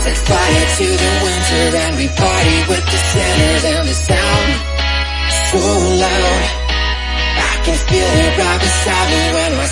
Set fire to the winter and we party with the sinners and the sound so loud. I can feel it right beside me when my